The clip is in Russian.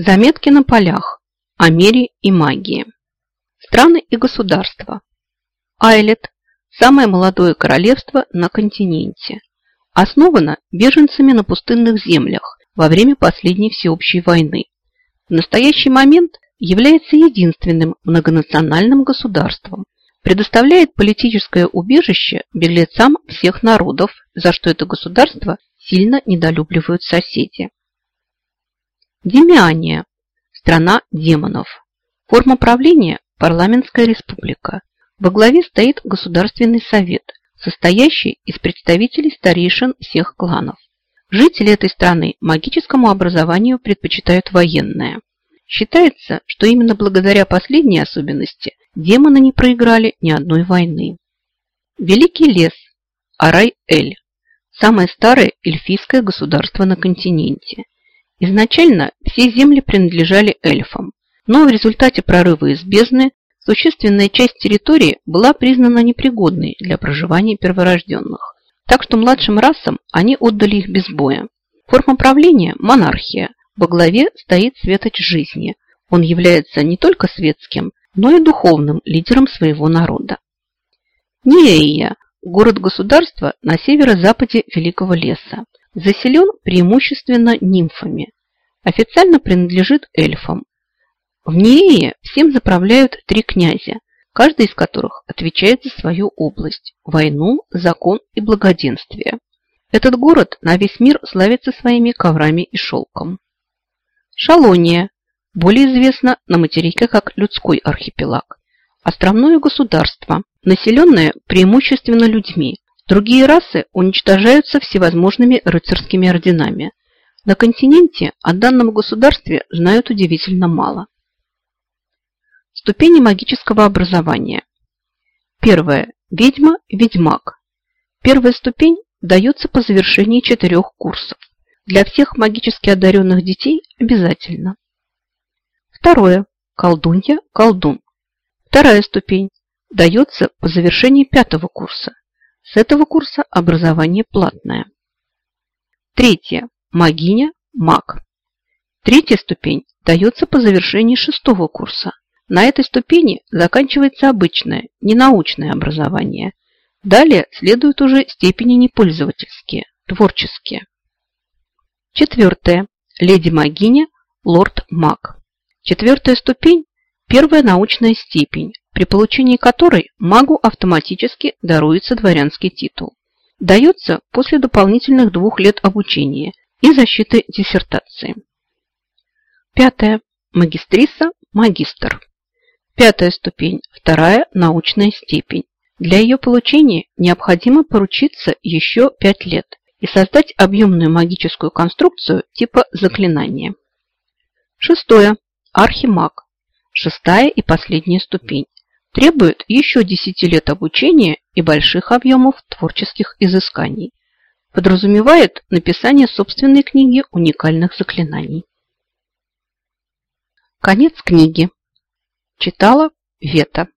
Заметки на полях о мире и магии. Страны и государства. Айлет – самое молодое королевство на континенте. Основано беженцами на пустынных землях во время последней всеобщей войны. В настоящий момент является единственным многонациональным государством, предоставляет политическое убежище беглецам всех народов, за что это государство сильно недолюбливают соседи. Демиания – страна демонов. Форма правления – парламентская республика. Во главе стоит Государственный совет, состоящий из представителей старейшин всех кланов. Жители этой страны магическому образованию предпочитают военное. Считается, что именно благодаря последней особенности демоны не проиграли ни одной войны. Великий лес Арай-Эль – самое старое эльфийское государство на континенте. Изначально все земли принадлежали эльфам, но в результате прорыва из бездны существенная часть территории была признана непригодной для проживания перворожденных, так что младшим расам они отдали их без боя. Форма правления – монархия, во главе стоит светоч жизни. Он является не только светским, но и духовным лидером своего народа. Неэйя – город-государство на северо-западе Великого леса. Заселен преимущественно нимфами. Официально принадлежит эльфам. В Неее всем заправляют три князя, каждый из которых отвечает за свою область – войну, закон и благоденствие. Этот город на весь мир славится своими коврами и шелком. Шалония, более известна на материке как людской архипелаг. Островное государство, населенное преимущественно людьми. Другие расы уничтожаются всевозможными рыцарскими орденами. На континенте о данном государстве знают удивительно мало. Ступени магического образования. Первая. Ведьма, ведьмак. Первая ступень дается по завершении четырех курсов. Для всех магически одаренных детей обязательно. Второе. Колдунья, колдун. Вторая ступень дается по завершении пятого курса. С этого курса образование платное. Третье. Магиня, маг. Третья ступень дается по завершении шестого курса. На этой ступени заканчивается обычное, ненаучное образование. Далее следуют уже степени непользовательские, творческие. Четвертое. Леди-магиня, лорд-маг. Четвертая ступень – первая научная степень, при получении которой магу автоматически даруется дворянский титул. Дается после дополнительных двух лет обучения и защиты диссертации. Пятое. Магистриса, магистр. Пятая ступень, вторая научная степень. Для ее получения необходимо поручиться еще пять лет и создать объемную магическую конструкцию типа заклинания. Шестое. Архимаг. Шестая и последняя ступень. Требует еще 10 лет обучения и больших объемов творческих изысканий. Подразумевает написание собственной книги уникальных заклинаний. Конец книги. Читала Вета.